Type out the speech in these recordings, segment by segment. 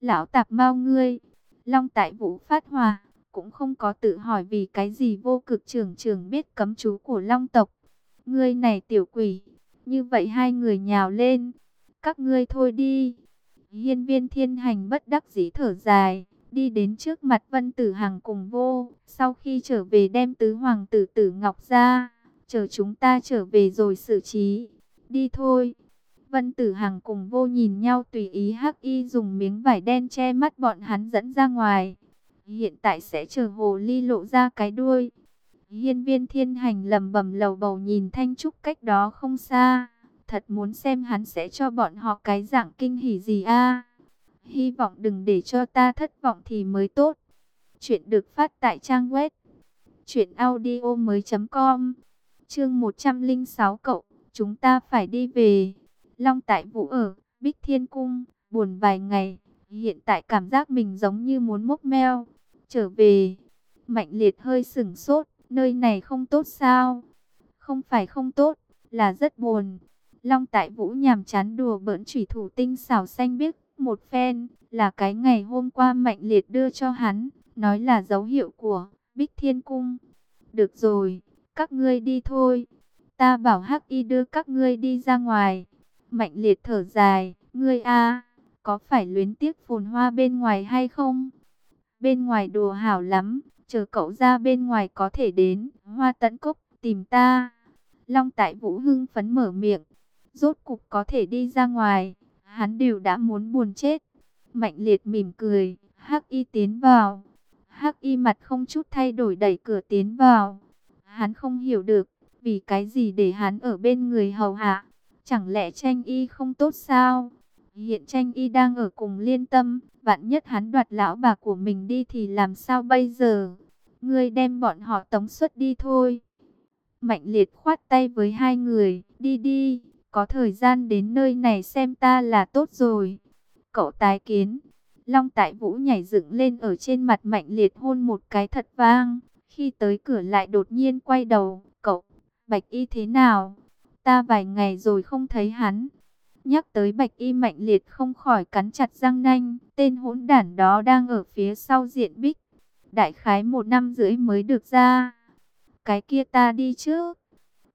Lão tạp mau ngươi. Long tại vũ phát hòa, cũng không có tự hỏi vì cái gì vô cực trưởng trưởng biết cấm chú của long tộc. Ngươi này tiểu quỷ, như vậy hai người nhào lên. Các ngươi thôi đi. Hiên viên thiên hành bất đắc dĩ thở dài, đi đến trước mặt vân tử hằng cùng vô. Sau khi trở về đem tứ hoàng tử tử ngọc ra, chờ chúng ta trở về rồi xử trí. Đi thôi. Vân Tử Hằng cùng vô nhìn nhau tùy ý Hắc Y dùng miếng vải đen che mắt bọn hắn dẫn ra ngoài. Hiện tại sẽ chờ hồ ly lộ ra cái đuôi. Hiên viên thiên hành lầm bầm lầu bầu nhìn Thanh Trúc cách đó không xa. Thật muốn xem hắn sẽ cho bọn họ cái dạng kinh hỉ gì a Hy vọng đừng để cho ta thất vọng thì mới tốt. Chuyện được phát tại trang web. Chuyện audio mới.com Chương 106 cậu, chúng ta phải đi về. Long tại vũ ở, Bích Thiên Cung, buồn vài ngày, hiện tại cảm giác mình giống như muốn mốc meo. Trở về, mạnh liệt hơi sửng sốt, nơi này không tốt sao? Không phải không tốt, là rất buồn. Long tại vũ nhàm chán đùa bỡn chủy thủ tinh xảo xanh biếc, một phen, là cái ngày hôm qua mạnh liệt đưa cho hắn, nói là dấu hiệu của Bích Thiên Cung. Được rồi, các ngươi đi thôi. Ta bảo Hắc Y đưa các ngươi đi ra ngoài. Mạnh liệt thở dài, ngươi a, có phải luyến tiếc phồn hoa bên ngoài hay không? Bên ngoài đùa hảo lắm, chờ cậu ra bên ngoài có thể đến, hoa tận cốc, tìm ta. Long tại Vũ hưng phấn mở miệng, rốt cục có thể đi ra ngoài, hắn đều đã muốn buồn chết. Mạnh liệt mỉm cười, hắc y tiến vào. Hắc y mặt không chút thay đổi đẩy cửa tiến vào. Hắn không hiểu được, vì cái gì để hắn ở bên người hầu hạ. Chẳng lẽ tranh y không tốt sao? Hiện tranh y đang ở cùng liên tâm, vạn nhất hắn đoạt lão bà của mình đi thì làm sao bây giờ? Ngươi đem bọn họ tống xuất đi thôi. Mạnh liệt khoát tay với hai người, đi đi, có thời gian đến nơi này xem ta là tốt rồi. Cậu tái kiến, Long Tại Vũ nhảy dựng lên ở trên mặt mạnh liệt hôn một cái thật vang. Khi tới cửa lại đột nhiên quay đầu, cậu, bạch y thế nào? Ta vài ngày rồi không thấy hắn. Nhắc tới bạch y mạnh liệt không khỏi cắn chặt răng nanh. Tên hỗn đản đó đang ở phía sau diện bích. Đại khái một năm rưỡi mới được ra. Cái kia ta đi trước.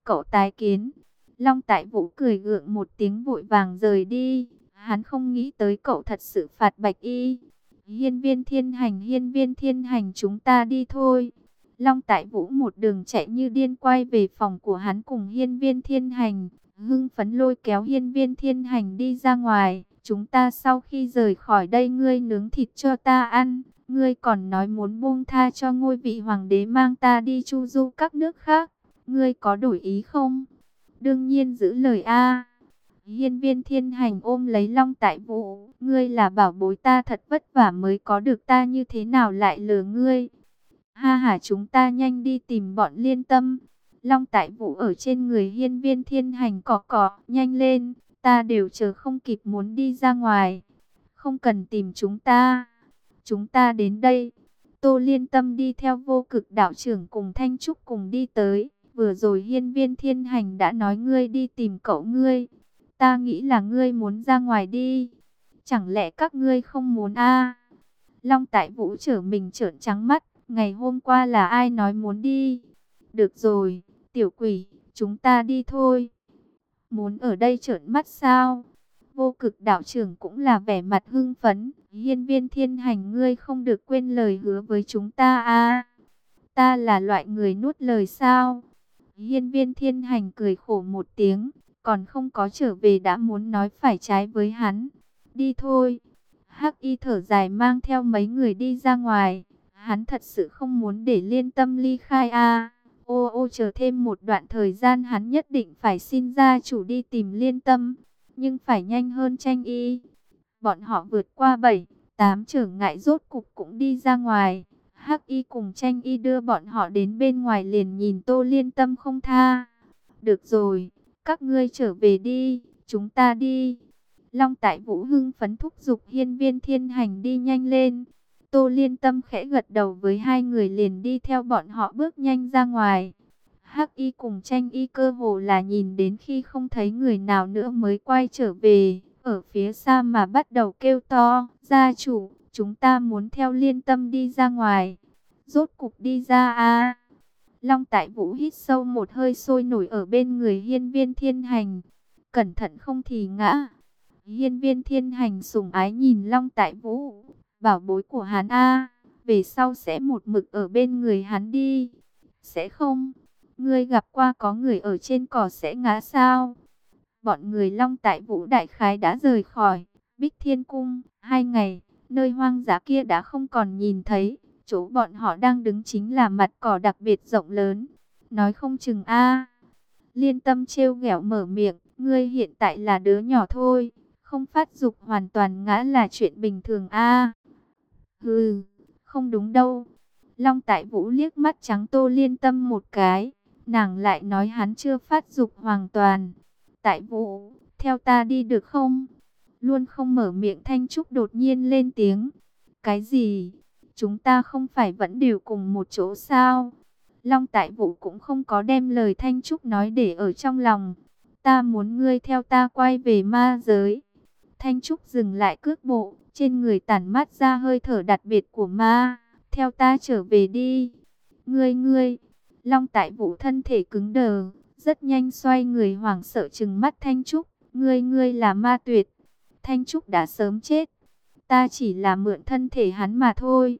Cậu tái kiến. Long tại vũ cười gượng một tiếng vội vàng rời đi. Hắn không nghĩ tới cậu thật sự phạt bạch y. Hiên viên thiên hành, hiên viên thiên hành, chúng ta đi thôi. Long Tại Vũ một đường chạy như điên quay về phòng của hắn cùng hiên viên thiên hành. Hưng phấn lôi kéo hiên viên thiên hành đi ra ngoài. Chúng ta sau khi rời khỏi đây ngươi nướng thịt cho ta ăn. Ngươi còn nói muốn buông tha cho ngôi vị hoàng đế mang ta đi chu du các nước khác. Ngươi có đổi ý không? Đương nhiên giữ lời A. Hiên viên thiên hành ôm lấy long tại vũ. Ngươi là bảo bối ta thật vất vả mới có được ta như thế nào lại lừa ngươi. Ha ha chúng ta nhanh đi tìm bọn liên tâm. Long tại vũ ở trên người hiên viên thiên hành cỏ cỏ. Nhanh lên, ta đều chờ không kịp muốn đi ra ngoài. Không cần tìm chúng ta. Chúng ta đến đây. Tô liên tâm đi theo vô cực đạo trưởng cùng Thanh Trúc cùng đi tới. Vừa rồi hiên viên thiên hành đã nói ngươi đi tìm cậu ngươi. Ta nghĩ là ngươi muốn ra ngoài đi. Chẳng lẽ các ngươi không muốn a Long tại vũ trở mình trợn trắng mắt. Ngày hôm qua là ai nói muốn đi? Được rồi, tiểu quỷ, chúng ta đi thôi. Muốn ở đây trợn mắt sao? Vô cực đạo trưởng cũng là vẻ mặt hưng phấn. Hiên viên thiên hành ngươi không được quên lời hứa với chúng ta a Ta là loại người nuốt lời sao? Hiên viên thiên hành cười khổ một tiếng. Còn không có trở về đã muốn nói phải trái với hắn. Đi thôi. Hắc y thở dài mang theo mấy người đi ra ngoài. Hắn thật sự không muốn để liên tâm ly khai a. Ô ô chờ thêm một đoạn thời gian hắn nhất định phải xin gia chủ đi tìm liên tâm. Nhưng phải nhanh hơn tranh y. Bọn họ vượt qua 7, 8 trưởng ngại rốt cục cũng đi ra ngoài. Hắc y cùng tranh y đưa bọn họ đến bên ngoài liền nhìn tô liên tâm không tha. Được rồi, các ngươi trở về đi, chúng ta đi. Long tại Vũ Hưng phấn thúc giục hiên viên thiên hành đi nhanh lên. Tô Liên Tâm khẽ gật đầu với hai người liền đi theo bọn họ bước nhanh ra ngoài. Hắc Y cùng tranh y cơ hồ là nhìn đến khi không thấy người nào nữa mới quay trở về. ở phía xa mà bắt đầu kêu to, gia chủ, chúng ta muốn theo liên tâm đi ra ngoài. Rốt cục đi ra a Long Tại Vũ hít sâu một hơi sôi nổi ở bên người hiên viên thiên hành. Cẩn thận không thì ngã. Hiên viên thiên hành sùng ái nhìn Long Tại Vũ. Bảo bối của hắn a, Về sau sẽ một mực ở bên người hắn đi. Sẽ không. Ngươi gặp qua có người ở trên cỏ sẽ ngã sao? Bọn người Long Tại Vũ Đại Khái đã rời khỏi. Bích Thiên Cung. Hai ngày. Nơi hoang dã kia đã không còn nhìn thấy. Chỗ bọn họ đang đứng chính là mặt cỏ đặc biệt rộng lớn. Nói không chừng a Liên tâm trêu ghẹo mở miệng. Ngươi hiện tại là đứa nhỏ thôi. Không phát dục hoàn toàn ngã là chuyện bình thường a Hừ, không đúng đâu. Long tại vũ liếc mắt trắng tô liên tâm một cái. Nàng lại nói hắn chưa phát dục hoàn toàn. Tại vũ, theo ta đi được không? Luôn không mở miệng Thanh Trúc đột nhiên lên tiếng. Cái gì? Chúng ta không phải vẫn đều cùng một chỗ sao? Long Tại Vũ cũng không có đem lời Thanh Trúc nói để ở trong lòng. Ta muốn ngươi theo ta quay về ma giới. Thanh Trúc dừng lại cước bộ, trên người tản mát ra hơi thở đặc biệt của ma. Theo ta trở về đi. Ngươi ngươi, Long Tại Vũ thân thể cứng đờ, rất nhanh xoay người hoảng sợ chừng mắt Thanh Trúc. Ngươi ngươi là ma tuyệt. Thanh Trúc đã sớm chết. Ta chỉ là mượn thân thể hắn mà thôi.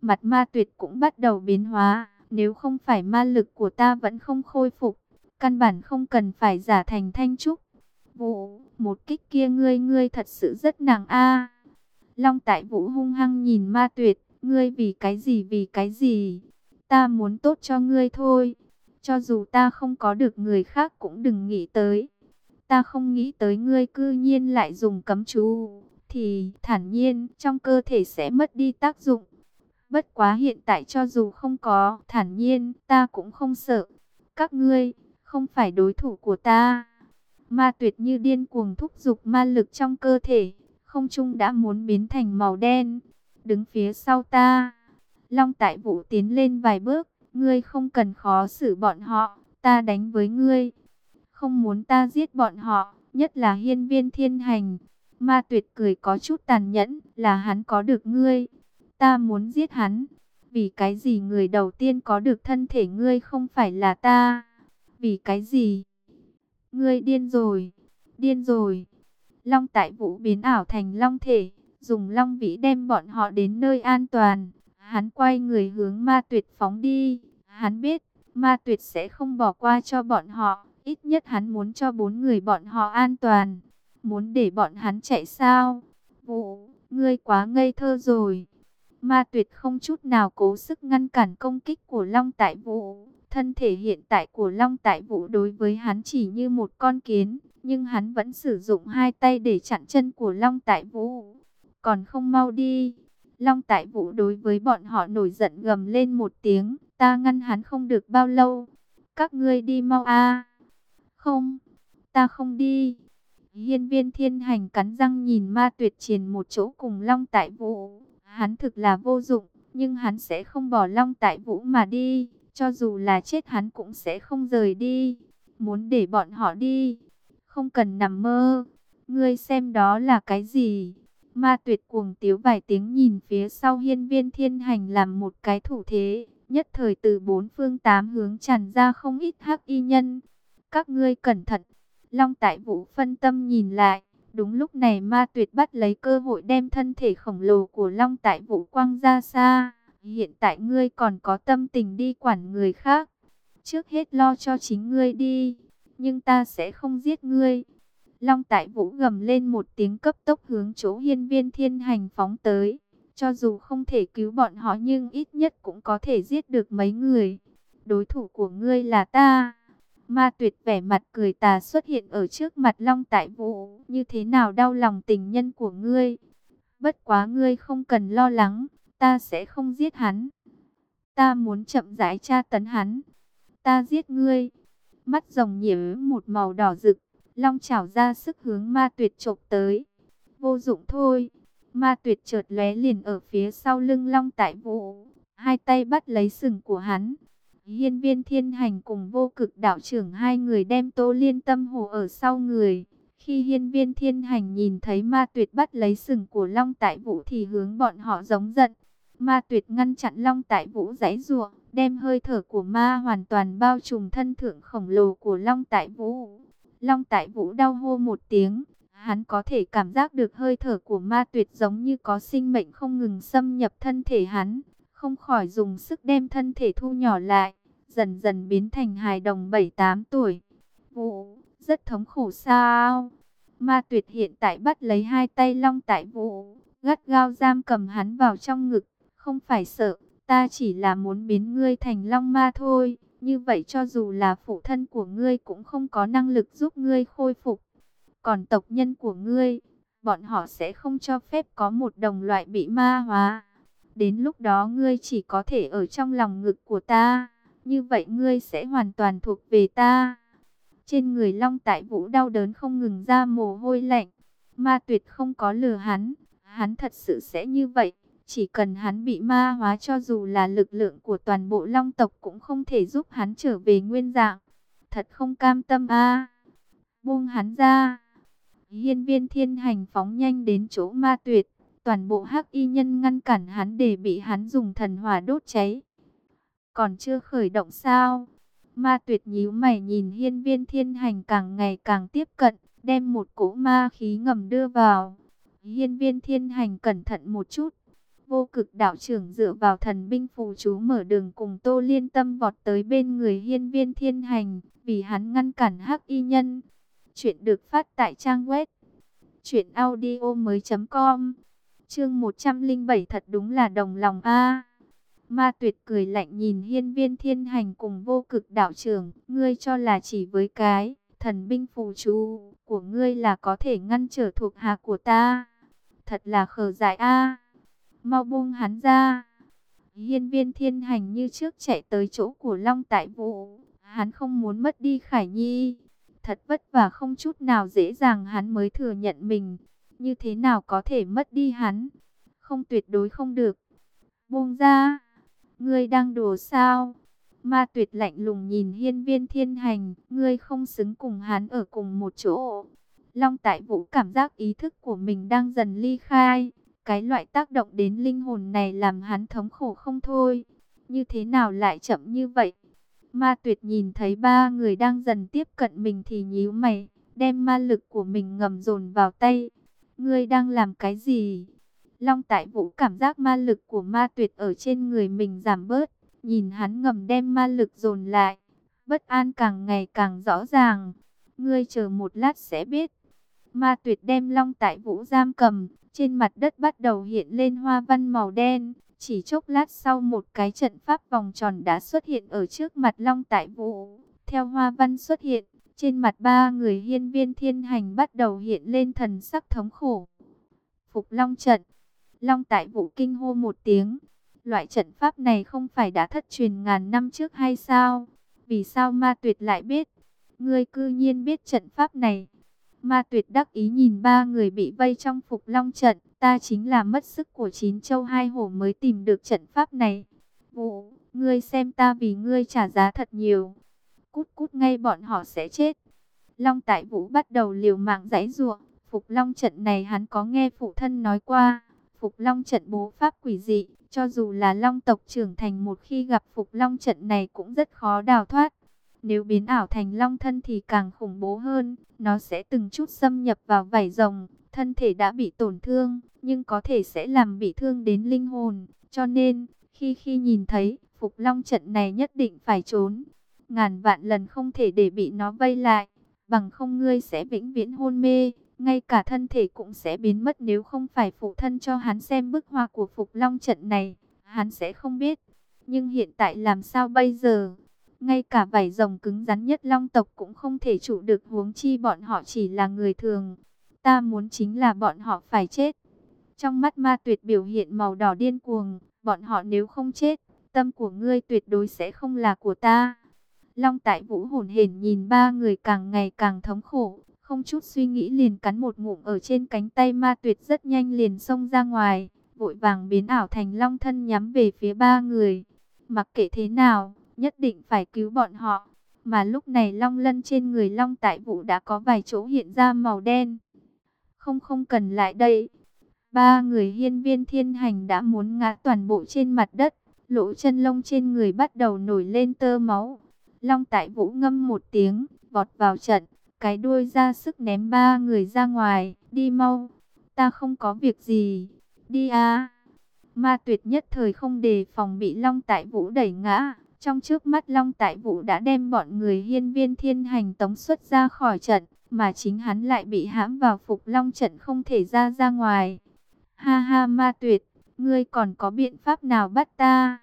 Mặt ma tuyệt cũng bắt đầu biến hóa. Nếu không phải ma lực của ta vẫn không khôi phục. Căn bản không cần phải giả thành Thanh Trúc. Vũ, một kích kia ngươi ngươi thật sự rất nàng a. Long tại vũ hung hăng nhìn ma tuyệt. Ngươi vì cái gì vì cái gì? Ta muốn tốt cho ngươi thôi. Cho dù ta không có được người khác cũng đừng nghĩ tới. Ta không nghĩ tới ngươi cư nhiên lại dùng cấm chú, thì thản nhiên trong cơ thể sẽ mất đi tác dụng. Bất quá hiện tại cho dù không có thản nhiên, ta cũng không sợ. Các ngươi không phải đối thủ của ta. Ma tuyệt như điên cuồng thúc giục ma lực trong cơ thể, không trung đã muốn biến thành màu đen. Đứng phía sau ta, Long Tại Vũ tiến lên vài bước, ngươi không cần khó xử bọn họ, ta đánh với ngươi không muốn ta giết bọn họ, nhất là hiên viên thiên hành. Ma tuyệt cười có chút tàn nhẫn, là hắn có được ngươi. Ta muốn giết hắn. Vì cái gì người đầu tiên có được thân thể ngươi không phải là ta? Vì cái gì? Ngươi điên rồi, điên rồi. Long tại vũ biến ảo thành long thể, dùng long vĩ đem bọn họ đến nơi an toàn. Hắn quay người hướng ma tuyệt phóng đi. Hắn biết, ma tuyệt sẽ không bỏ qua cho bọn họ. Ít nhất hắn muốn cho bốn người bọn họ an toàn. Muốn để bọn hắn chạy sao? Vũ, ngươi quá ngây thơ rồi. Ma tuyệt không chút nào cố sức ngăn cản công kích của Long Tại Vũ. Thân thể hiện tại của Long Tại Vũ đối với hắn chỉ như một con kiến. Nhưng hắn vẫn sử dụng hai tay để chặn chân của Long Tại Vũ. Còn không mau đi. Long Tại Vũ đối với bọn họ nổi giận gầm lên một tiếng. Ta ngăn hắn không được bao lâu. Các ngươi đi mau a không, ta không đi. Hiên viên thiên hành cắn răng nhìn ma tuyệt triền một chỗ cùng long tại vũ. Hắn thực là vô dụng, nhưng hắn sẽ không bỏ long tại vũ mà đi. Cho dù là chết hắn cũng sẽ không rời đi. Muốn để bọn họ đi. Không cần nằm mơ. Ngươi xem đó là cái gì? Ma tuyệt cuồng tiếu vài tiếng nhìn phía sau hiên viên thiên hành làm một cái thủ thế. Nhất thời từ bốn phương tám hướng tràn ra không ít hắc y nhân. Các ngươi cẩn thận. Long tại vũ phân tâm nhìn lại. Đúng lúc này ma tuyệt bắt lấy cơ hội đem thân thể khổng lồ của Long tại vũ quang ra xa. Hiện tại ngươi còn có tâm tình đi quản người khác. Trước hết lo cho chính ngươi đi. Nhưng ta sẽ không giết ngươi. Long tại vũ gầm lên một tiếng cấp tốc hướng chỗ hiên viên thiên hành phóng tới. Cho dù không thể cứu bọn họ nhưng ít nhất cũng có thể giết được mấy người. Đối thủ của ngươi là ta. Ma tuyệt vẻ mặt cười tà xuất hiện ở trước mặt Long Tại Vũ, như thế nào đau lòng tình nhân của ngươi. Bất quá ngươi không cần lo lắng, ta sẽ không giết hắn. Ta muốn chậm rãi tra tấn hắn. Ta giết ngươi. Mắt rồng nhiễm một màu đỏ rực, Long chảo ra sức hướng ma tuyệt chộp tới. Vô dụng thôi. Ma tuyệt chợt lóe liền ở phía sau lưng Long Tại Vũ, hai tay bắt lấy sừng của hắn Hiên viên thiên hành cùng vô cực đạo trưởng hai người đem tô liên tâm hồ ở sau người. Khi hiên viên thiên hành nhìn thấy ma tuyệt bắt lấy sừng của Long Tại Vũ thì hướng bọn họ giống giận. Ma tuyệt ngăn chặn Long Tại Vũ giãy ruộng đem hơi thở của ma hoàn toàn bao trùm thân thượng khổng lồ của Long Tại Vũ. Long Tại Vũ đau hô một tiếng, hắn có thể cảm giác được hơi thở của ma tuyệt giống như có sinh mệnh không ngừng xâm nhập thân thể hắn, không khỏi dùng sức đem thân thể thu nhỏ lại, dần dần biến thành hài đồng 7-8 tuổi. Vũ, rất thống khổ sao? Ma tuyệt hiện tại bắt lấy hai tay Long Tại Vũ, gắt gao giam cầm hắn vào trong ngực, không phải sợ, ta chỉ là muốn biến ngươi thành Long Ma thôi. Như vậy cho dù là phụ thân của ngươi cũng không có năng lực giúp ngươi khôi phục. Còn tộc nhân của ngươi, bọn họ sẽ không cho phép có một đồng loại bị ma hóa. Đến lúc đó ngươi chỉ có thể ở trong lòng ngực của ta. Như vậy ngươi sẽ hoàn toàn thuộc về ta. Trên người Long Tại Vũ đau đớn không ngừng ra mồ hôi lạnh. Ma tuyệt không có lừa hắn. Hắn thật sự sẽ như vậy. Chỉ cần hắn bị ma hóa cho dù là lực lượng của toàn bộ long tộc cũng không thể giúp hắn trở về nguyên dạng. Thật không cam tâm a Buông hắn ra. Hiên viên thiên hành phóng nhanh đến chỗ ma tuyệt. Toàn bộ hắc y nhân ngăn cản hắn để bị hắn dùng thần hỏa đốt cháy. Còn chưa khởi động sao? Ma tuyệt nhíu mày nhìn hiên viên thiên hành càng ngày càng tiếp cận, đem một cỗ ma khí ngầm đưa vào. Hiên viên thiên hành cẩn thận một chút, Vô cực đạo trưởng dựa vào thần binh phù chú mở đường cùng Tô Liên Tâm vọt tới bên người hiên viên thiên hành, vì hắn ngăn cản hắc y nhân. Chuyện được phát tại trang web chuyện audio mới com Chương 107 thật đúng là đồng lòng a. Ma Tuyệt cười lạnh nhìn hiên viên thiên hành cùng vô cực đạo trưởng, ngươi cho là chỉ với cái thần binh phù chú của ngươi là có thể ngăn trở thuộc hạ của ta. Thật là khờ dại a mau buông hắn ra. Hiên viên thiên hành như trước chạy tới chỗ của Long Tại Vũ, hắn không muốn mất đi Khải Nhi. Thật vất vả không chút nào dễ dàng hắn mới thừa nhận mình, như thế nào có thể mất đi hắn, không tuyệt đối không được. Buông ra, ngươi đang đùa sao? Ma tuyệt lạnh lùng nhìn hiên viên thiên hành, ngươi không xứng cùng hắn ở cùng một chỗ. Long tại vũ cảm giác ý thức của mình đang dần ly khai, cái loại tác động đến linh hồn này làm hắn thống khổ không thôi. Như thế nào lại chậm như vậy? Ma tuyệt nhìn thấy ba người đang dần tiếp cận mình thì nhíu mày, đem ma lực của mình ngầm dồn vào tay. Ngươi đang làm cái gì? Long tại vũ cảm giác ma lực của ma tuyệt ở trên người mình giảm bớt. Nhìn hắn ngầm đem ma lực dồn lại. Bất an càng ngày càng rõ ràng. Ngươi chờ một lát sẽ biết. Ma tuyệt đem long tại vũ giam cầm, trên mặt đất bắt đầu hiện lên hoa văn màu đen. Chỉ chốc lát sau một cái trận pháp vòng tròn đã xuất hiện ở trước mặt Long Tại Vũ. Theo hoa văn xuất hiện, trên mặt ba người hiên viên thiên hành bắt đầu hiện lên thần sắc thống khổ. Phục Long trận, Long Tại Vũ kinh hô một tiếng. Loại trận pháp này không phải đã thất truyền ngàn năm trước hay sao? Vì sao ma tuyệt lại biết? Ngươi cư nhiên biết trận pháp này. Ma tuyệt đắc ý nhìn ba người bị vây trong phục long trận. Ta chính là mất sức của chín châu hai hổ mới tìm được trận pháp này. Vũ, ngươi xem ta vì ngươi trả giá thật nhiều. Cút cút ngay bọn họ sẽ chết. Long tại vũ bắt đầu liều mạng giãy ruộng. Phục long trận này hắn có nghe phụ thân nói qua. Phục long trận bố pháp quỷ dị. Cho dù là long tộc trưởng thành một khi gặp phục long trận này cũng rất khó đào thoát. Nếu biến ảo thành long thân thì càng khủng bố hơn, nó sẽ từng chút xâm nhập vào vảy rồng, thân thể đã bị tổn thương, nhưng có thể sẽ làm bị thương đến linh hồn. Cho nên, khi khi nhìn thấy, Phục Long trận này nhất định phải trốn. Ngàn vạn lần không thể để bị nó vây lại, bằng không ngươi sẽ vĩnh viễn hôn mê, ngay cả thân thể cũng sẽ biến mất nếu không phải phụ thân cho hắn xem bức hoa của Phục Long trận này, hắn sẽ không biết. Nhưng hiện tại làm sao bây giờ? Ngay cả vảy rồng cứng rắn nhất long tộc cũng không thể chủ được huống chi bọn họ chỉ là người thường. Ta muốn chính là bọn họ phải chết. Trong mắt ma tuyệt biểu hiện màu đỏ điên cuồng, bọn họ nếu không chết, tâm của ngươi tuyệt đối sẽ không là của ta. Long tại vũ hồn hển nhìn ba người càng ngày càng thống khổ, không chút suy nghĩ liền cắn một ngụm ở trên cánh tay ma tuyệt rất nhanh liền xông ra ngoài, vội vàng biến ảo thành long thân nhắm về phía ba người. Mặc kệ thế nào, nhất định phải cứu bọn họ. Mà lúc này long lân trên người long tại vũ đã có vài chỗ hiện ra màu đen. Không không cần lại đây. Ba người hiên viên thiên hành đã muốn ngã toàn bộ trên mặt đất. Lỗ chân lông trên người bắt đầu nổi lên tơ máu. Long tại vũ ngâm một tiếng, vọt vào trận. Cái đuôi ra sức ném ba người ra ngoài. Đi mau. Ta không có việc gì. Đi à. Ma tuyệt nhất thời không đề phòng bị Long tại vũ đẩy ngã. Trong trước mắt Long Tại Vũ đã đem bọn người hiên viên thiên hành tống xuất ra khỏi trận, mà chính hắn lại bị hãm vào phục Long trận không thể ra ra ngoài. Ha ha ma tuyệt, ngươi còn có biện pháp nào bắt ta?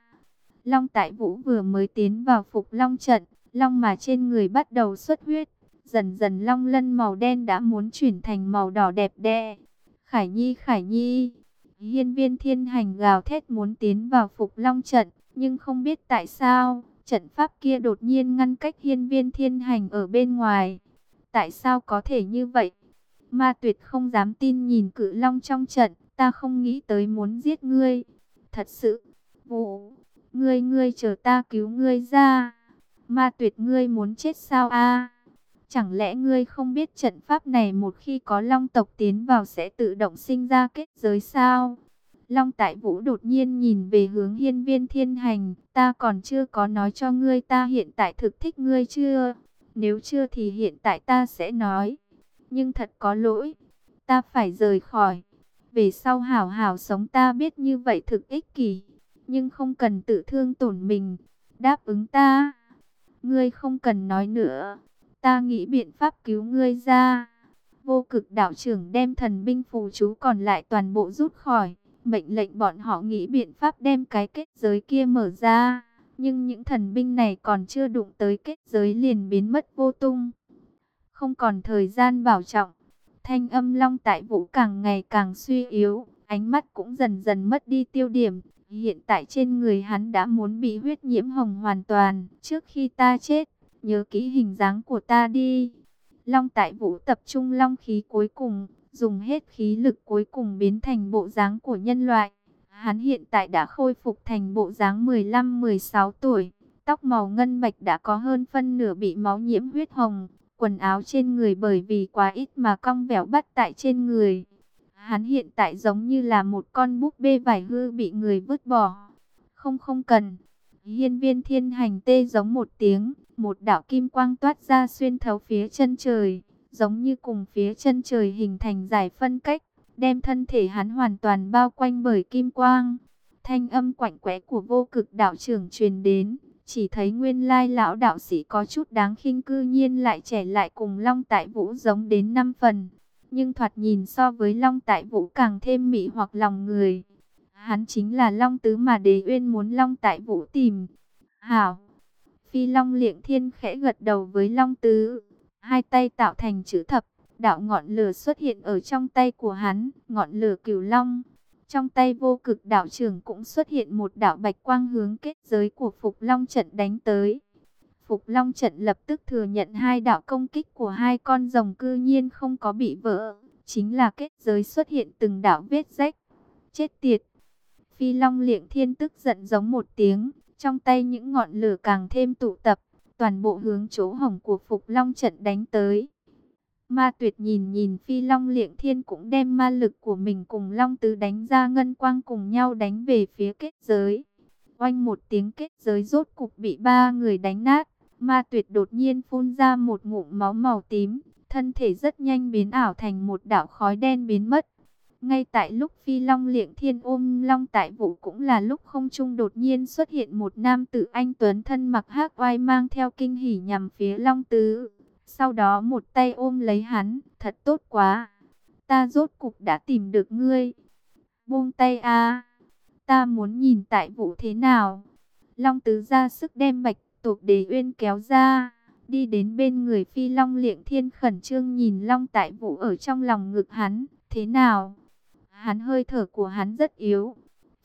Long Tại Vũ vừa mới tiến vào phục Long trận, Long mà trên người bắt đầu xuất huyết. Dần dần Long lân màu đen đã muốn chuyển thành màu đỏ đẹp đẽ. Khải Nhi Khải Nhi, hiên viên thiên hành gào thét muốn tiến vào phục Long trận nhưng không biết tại sao, trận pháp kia đột nhiên ngăn cách hiên viên thiên hành ở bên ngoài. Tại sao có thể như vậy? Ma tuyệt không dám tin nhìn cự long trong trận, ta không nghĩ tới muốn giết ngươi. Thật sự, vũ, ngươi ngươi chờ ta cứu ngươi ra. Ma tuyệt ngươi muốn chết sao a? Chẳng lẽ ngươi không biết trận pháp này một khi có long tộc tiến vào sẽ tự động sinh ra kết giới sao? Long Tại Vũ đột nhiên nhìn về hướng hiên viên thiên hành, ta còn chưa có nói cho ngươi ta hiện tại thực thích ngươi chưa? Nếu chưa thì hiện tại ta sẽ nói. Nhưng thật có lỗi, ta phải rời khỏi. Về sau hảo hảo sống ta biết như vậy thực ích kỷ, nhưng không cần tự thương tổn mình. Đáp ứng ta, ngươi không cần nói nữa, ta nghĩ biện pháp cứu ngươi ra. Vô cực đạo trưởng đem thần binh phù chú còn lại toàn bộ rút khỏi mệnh lệnh bọn họ nghĩ biện pháp đem cái kết giới kia mở ra. Nhưng những thần binh này còn chưa đụng tới kết giới liền biến mất vô tung. Không còn thời gian bảo trọng. Thanh âm long tại vũ càng ngày càng suy yếu. Ánh mắt cũng dần dần mất đi tiêu điểm. Hiện tại trên người hắn đã muốn bị huyết nhiễm hồng hoàn toàn. Trước khi ta chết, nhớ kỹ hình dáng của ta đi. Long tại vũ tập trung long khí cuối cùng dùng hết khí lực cuối cùng biến thành bộ dáng của nhân loại. Hắn hiện tại đã khôi phục thành bộ dáng 15-16 tuổi, tóc màu ngân bạch đã có hơn phân nửa bị máu nhiễm huyết hồng, quần áo trên người bởi vì quá ít mà cong vẻo bắt tại trên người. Hắn hiện tại giống như là một con búp bê vải hư bị người vứt bỏ. Không không cần. Hiên viên thiên hành tê giống một tiếng, một đạo kim quang toát ra xuyên thấu phía chân trời giống như cùng phía chân trời hình thành giải phân cách, đem thân thể hắn hoàn toàn bao quanh bởi kim quang. Thanh âm quạnh quẽ của vô cực đạo trưởng truyền đến, chỉ thấy nguyên lai lão đạo sĩ có chút đáng khinh cư nhiên lại trẻ lại cùng Long Tại Vũ giống đến năm phần. Nhưng thoạt nhìn so với Long Tại Vũ càng thêm mị hoặc lòng người. Hắn chính là Long Tứ mà Đế Uyên muốn Long Tại Vũ tìm. Hảo! Phi Long liệng thiên khẽ gật đầu với Long Tứ hai tay tạo thành chữ thập, đạo ngọn lửa xuất hiện ở trong tay của hắn, ngọn lửa cửu long. Trong tay vô cực đạo trưởng cũng xuất hiện một đạo bạch quang hướng kết giới của Phục Long trận đánh tới. Phục Long trận lập tức thừa nhận hai đạo công kích của hai con rồng cư nhiên không có bị vỡ. Chính là kết giới xuất hiện từng đạo vết rách. Chết tiệt! Phi Long liệng thiên tức giận giống một tiếng, trong tay những ngọn lửa càng thêm tụ tập toàn bộ hướng chỗ hồng của Phục Long trận đánh tới. Ma tuyệt nhìn nhìn phi long liệng thiên cũng đem ma lực của mình cùng long tứ đánh ra ngân quang cùng nhau đánh về phía kết giới. Oanh một tiếng kết giới rốt cục bị ba người đánh nát. Ma tuyệt đột nhiên phun ra một ngụm máu màu tím. Thân thể rất nhanh biến ảo thành một đảo khói đen biến mất. Ngay tại lúc phi long liệng thiên ôm long tại vũ cũng là lúc không trung đột nhiên xuất hiện một nam tử anh tuấn thân mặc hắc oai mang theo kinh hỉ nhằm phía long tứ. Sau đó một tay ôm lấy hắn, thật tốt quá. Ta rốt cục đã tìm được ngươi. Buông tay a ta muốn nhìn tại vũ thế nào. Long tứ ra sức đem bạch tục đế uyên kéo ra đi đến bên người phi long liệng thiên khẩn trương nhìn long tại vũ ở trong lòng ngực hắn, thế nào? Hắn hơi thở của hắn rất yếu.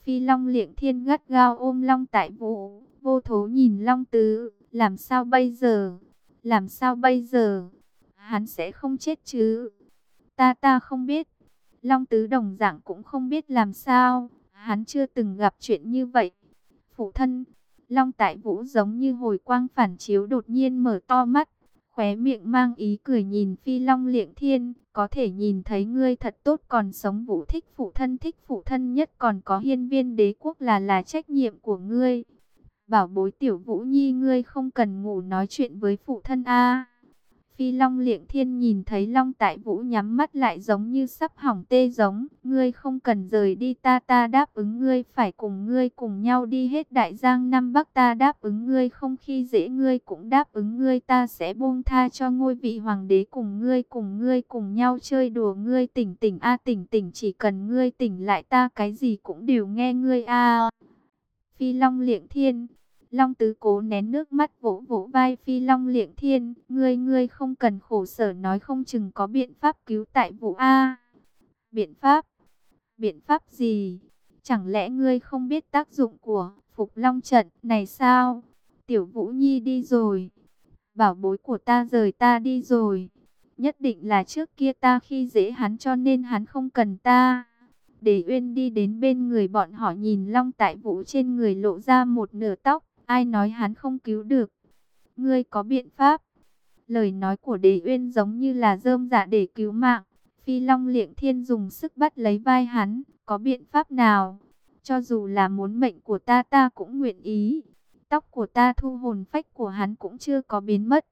Phi Long liệng thiên gắt gao ôm Long tại vũ, vô thố nhìn Long tứ, làm sao bây giờ? Làm sao bây giờ? Hắn sẽ không chết chứ? Ta ta không biết. Long tứ đồng dạng cũng không biết làm sao, hắn chưa từng gặp chuyện như vậy. Phụ thân, Long Tại Vũ giống như hồi quang phản chiếu đột nhiên mở to mắt, khóe miệng mang ý cười nhìn Phi Long Liệng Thiên, có thể nhìn thấy ngươi thật tốt còn sống Vũ thích phụ thân thích phụ thân nhất còn có hiên viên đế quốc là là trách nhiệm của ngươi. Bảo bối tiểu Vũ Nhi ngươi không cần ngủ nói chuyện với phụ thân a. Phi Long Liệng Thiên nhìn thấy Long Tại Vũ nhắm mắt lại giống như sắp hỏng tê giống. Ngươi không cần rời đi, ta ta đáp ứng ngươi, phải cùng ngươi cùng nhau đi hết Đại Giang Nam Bắc ta đáp ứng ngươi, không khi dễ ngươi cũng đáp ứng ngươi ta sẽ buông tha cho ngôi vị hoàng đế cùng ngươi cùng ngươi cùng nhau chơi đùa ngươi tỉnh tỉnh a, tỉnh tỉnh, chỉ cần ngươi tỉnh lại, ta cái gì cũng đều nghe ngươi a. Phi Long Liệng Thiên Long tứ cố nén nước mắt vỗ vỗ vai phi long liệng thiên. Ngươi ngươi không cần khổ sở nói không chừng có biện pháp cứu tại vụ A. Biện pháp? Biện pháp gì? Chẳng lẽ ngươi không biết tác dụng của Phục Long trận này sao? Tiểu Vũ Nhi đi rồi. Bảo bối của ta rời ta đi rồi. Nhất định là trước kia ta khi dễ hắn cho nên hắn không cần ta. Để Uyên đi đến bên người bọn họ nhìn Long Tại Vũ trên người lộ ra một nửa tóc. Ai nói hắn không cứu được? Ngươi có biện pháp? Lời nói của đế uyên giống như là rơm dạ để cứu mạng. Phi Long liệng thiên dùng sức bắt lấy vai hắn. Có biện pháp nào? Cho dù là muốn mệnh của ta ta cũng nguyện ý. Tóc của ta thu hồn phách của hắn cũng chưa có biến mất.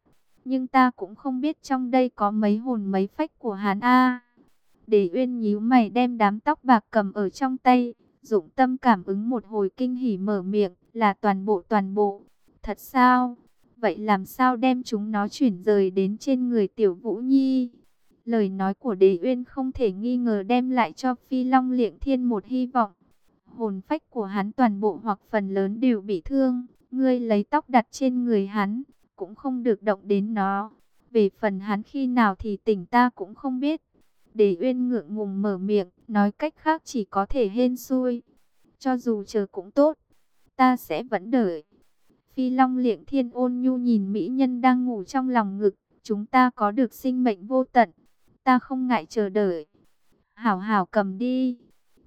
Nhưng ta cũng không biết trong đây có mấy hồn mấy phách của hắn a. để uyên nhíu mày đem đám tóc bạc cầm ở trong tay. Dụng tâm cảm ứng một hồi kinh hỉ mở miệng là toàn bộ toàn bộ. Thật sao? Vậy làm sao đem chúng nó chuyển rời đến trên người tiểu Vũ Nhi? Lời nói của Đế Uyên không thể nghi ngờ đem lại cho Phi Long Liệng Thiên một hy vọng. Hồn phách của hắn toàn bộ hoặc phần lớn đều bị thương. Ngươi lấy tóc đặt trên người hắn, cũng không được động đến nó. Về phần hắn khi nào thì tỉnh ta cũng không biết. Đế Uyên ngượng ngùng mở miệng, nói cách khác chỉ có thể hên xui. Cho dù chờ cũng tốt ta sẽ vẫn đợi. Phi Long liệng thiên ôn nhu nhìn mỹ nhân đang ngủ trong lòng ngực, chúng ta có được sinh mệnh vô tận, ta không ngại chờ đợi. Hảo hảo cầm đi.